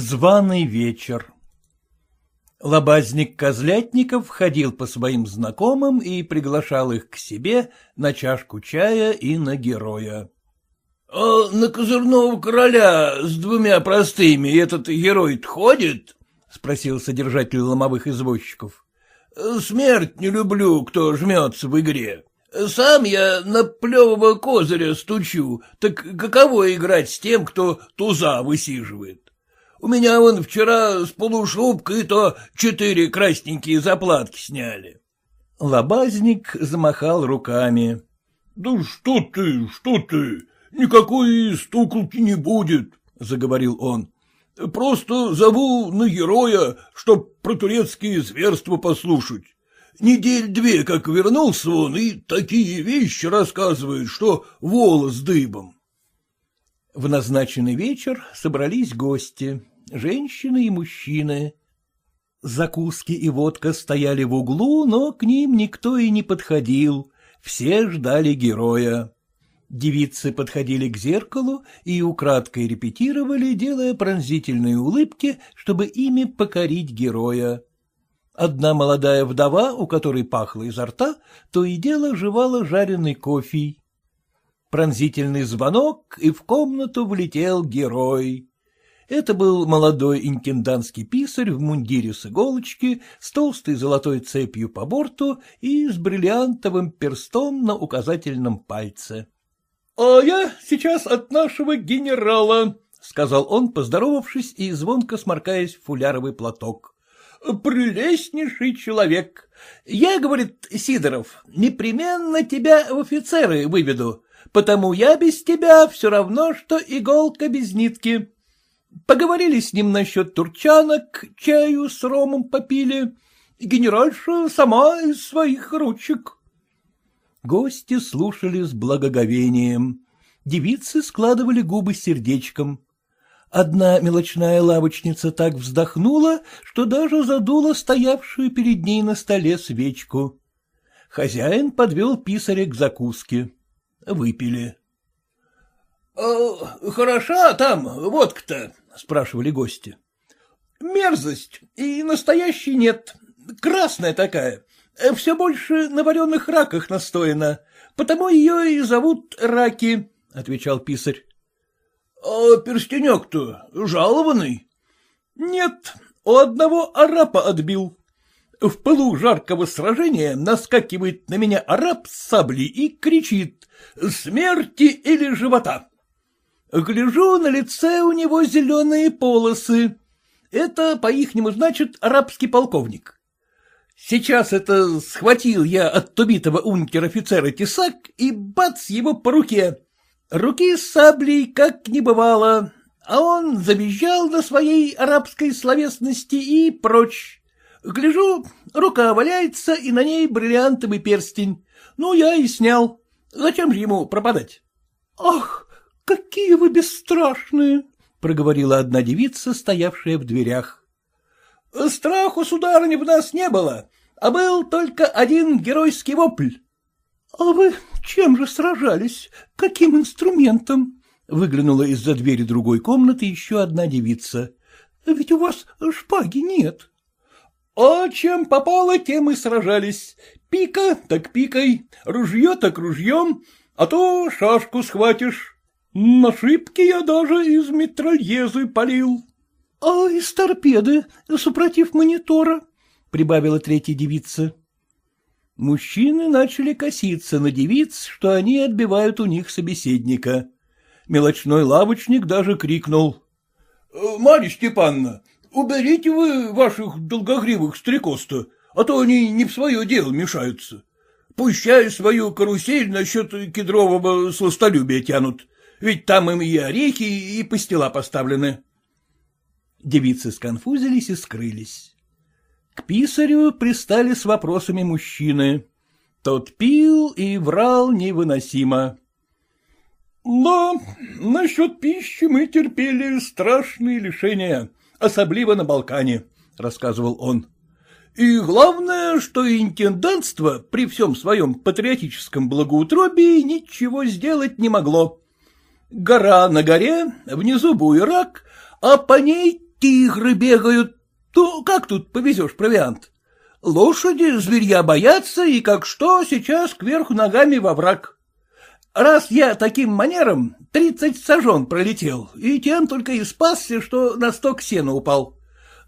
Званый вечер Лобазник Козлятников ходил по своим знакомым и приглашал их к себе на чашку чая и на героя. — А на козырного короля с двумя простыми этот герой ходит? — спросил содержатель ломовых извозчиков. — Смерть не люблю, кто жмется в игре. Сам я на плевого козыря стучу, так каково играть с тем, кто туза высиживает? У меня вон вчера с полушубкой то четыре красненькие заплатки сняли. Лобазник замахал руками. — Да что ты, что ты, никакой стуколки не будет, — заговорил он. — Просто зову на героя, чтоб про турецкие зверства послушать. Недель две, как вернулся он, и такие вещи рассказывает, что волос дыбом. В назначенный вечер собрались гости женщины и мужчины. Закуски и водка стояли в углу, но к ним никто и не подходил, все ждали героя. Девицы подходили к зеркалу и украдкой репетировали, делая пронзительные улыбки, чтобы ими покорить героя. Одна молодая вдова, у которой пахло изо рта, то и дело жевала жареный кофе. Пронзительный звонок, и в комнату влетел герой. Это был молодой интендантский писарь в мундире с иголочки, с толстой золотой цепью по борту и с бриллиантовым перстом на указательном пальце. — А я сейчас от нашего генерала, — сказал он, поздоровавшись и звонко сморкаясь в фуляровый платок. — Прелестнейший человек. Я, говорит Сидоров, непременно тебя в офицеры выведу, потому я без тебя все равно, что иголка без нитки. Поговорили с ним насчет турчанок, чаю с ромом попили. Генеральша сама из своих ручек. Гости слушали с благоговением. Девицы складывали губы сердечком. Одна мелочная лавочница так вздохнула, что даже задула стоявшую перед ней на столе свечку. Хозяин подвел писаря к закуске. Выпили. «А, — Хороша там водка-то? — спрашивали гости. — Мерзость, и настоящей нет. Красная такая. Все больше на вареных раках настояна, потому ее и зовут раки, — отвечал писарь. — А перстенек-то жалованный? — Нет, у одного арапа отбил. В пылу жаркого сражения наскакивает на меня араб с саблей и кричит «Смерти или живота!» Гляжу, на лице у него зеленые полосы. Это, по-ихнему, значит, арабский полковник. Сейчас это схватил я от тубитого унтер-офицера тесак и бац его по руке. Руки с саблей как не бывало, а он завизжал на своей арабской словесности и прочь. Гляжу, рука валяется, и на ней бриллиантовый перстень. Ну, я и снял. Зачем же ему пропадать? — Ах, какие вы бесстрашные! — проговорила одна девица, стоявшая в дверях. — Страху, сударыня, в нас не было, а был только один геройский вопль. — А вы чем же сражались? Каким инструментом? — выглянула из-за двери другой комнаты еще одна девица. — Ведь у вас шпаги нет. — А чем попало, тем и сражались. Пика так пикой, ружье так ружьем, а то шашку схватишь. На шибке я даже из метрольезы полил. — А из торпеды, супротив монитора? — прибавила третья девица. Мужчины начали коситься на девиц, что они отбивают у них собеседника. Мелочной лавочник даже крикнул. «Э, — Марья Степановна, уберите вы ваших долгогривых стрекоз-то, а то они не в свое дело мешаются. Пущай свою карусель насчет кедрового сластолюбия тянут ведь там им и орехи, и пастила поставлены. Девицы сконфузились и скрылись. К писарю пристали с вопросами мужчины. Тот пил и врал невыносимо. — Да, насчет пищи мы терпели страшные лишения, особливо на Балкане, — рассказывал он. И главное, что интендантство при всем своем патриотическом благоутробии ничего сделать не могло. Гора на горе, внизу буерак, а по ней тигры бегают. Ну, как тут повезешь провиант? Лошади зверья боятся, и как что, сейчас кверху ногами во враг. Раз я таким манером тридцать сажен пролетел, и тем только и спасся, что на сток сена упал.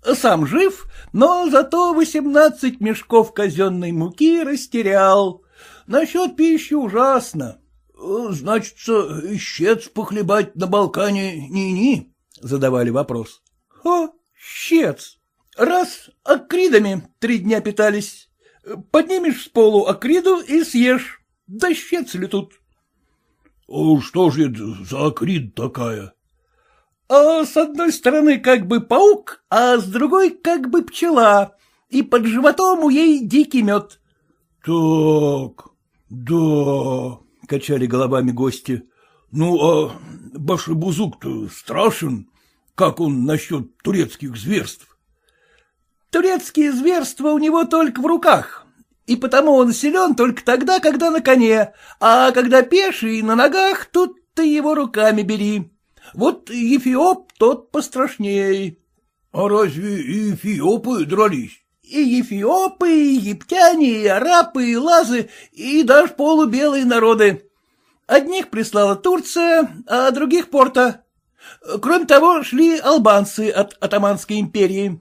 Сам жив, но зато восемнадцать мешков казенной муки растерял. Насчет пищи ужасно. — Значится, щец похлебать на Балкане ни-ни? — задавали вопрос. — О, щец! Раз акридами три дня питались. Поднимешь с полу акриду и съешь. Да щец ли тут? — Что же это за акрид такая? — А с одной стороны как бы паук, а с другой как бы пчела, и под животом у ей дикий мед. — Так, да, — качали головами гости. — Ну, а башибузук-то страшен. Как он насчет турецких зверств? Турецкие зверства у него только в руках, и потому он силен только тогда, когда на коне, а когда пеший на ногах, тут ты его руками бери. Вот Ефиоп тот пострашней. — А разве и Эфиопы дрались? И Ефиопы, и египтяне, и арабы, и лазы, и даже полубелые народы. Одних прислала Турция, а других — Порта. Кроме того, шли албанцы от Атаманской империи.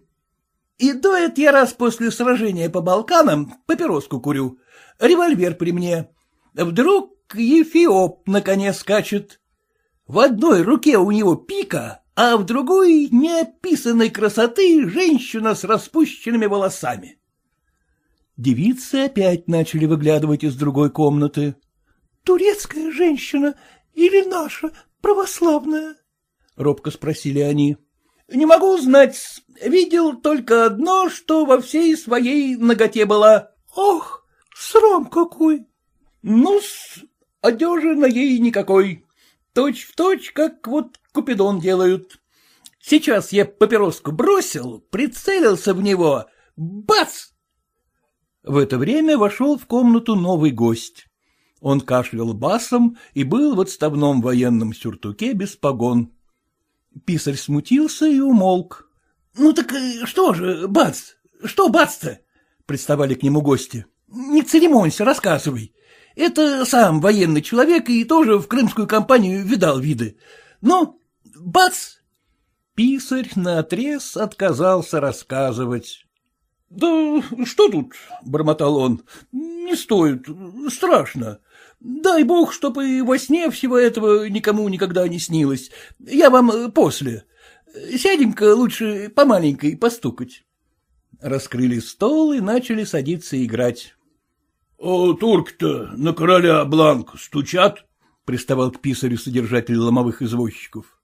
И дует я раз после сражения по Балканам, папироску курю, револьвер при мне. Вдруг Ефиоп на коне скачет. В одной руке у него пика, а в другой неописанной красоты женщина с распущенными волосами. Девицы опять начали выглядывать из другой комнаты. — Турецкая женщина или наша, православная? — робко спросили они. Не могу знать, видел только одно, что во всей своей ноготе была. Ох, срам какой! Ну-с, одежи на ей никакой. Точь в точь, как вот Купидон делают. Сейчас я папироску бросил, прицелился в него. Бац! В это время вошел в комнату новый гость. Он кашлял басом и был в отставном военном сюртуке без погон. Писарь смутился и умолк. — Ну так э, что же, бац, что бац-то? — приставали к нему гости. — Не церемонься, рассказывай. Это сам военный человек и тоже в крымскую кампанию видал виды. Ну, бац! Писарь наотрез отказался рассказывать. — Да что тут, — бормотал он, — не стоит, страшно. Дай бог, чтоб и во сне всего этого никому никогда не снилось. Я вам после. Сядем-ка лучше по маленькой постукать. Раскрыли стол и начали садиться играть. — турк-то на короля Бланк стучат? — приставал к писарю содержатель ломовых извозчиков.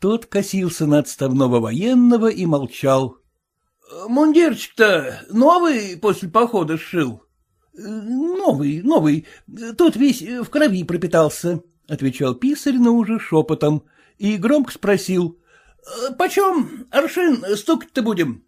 Тот косился на отставного военного и молчал. — Мундирчик-то новый после похода сшил? — Новый, новый, тот весь в крови пропитался, — отвечал писарь, но уже шепотом, и громко спросил. — Почем аршин стукать-то будем?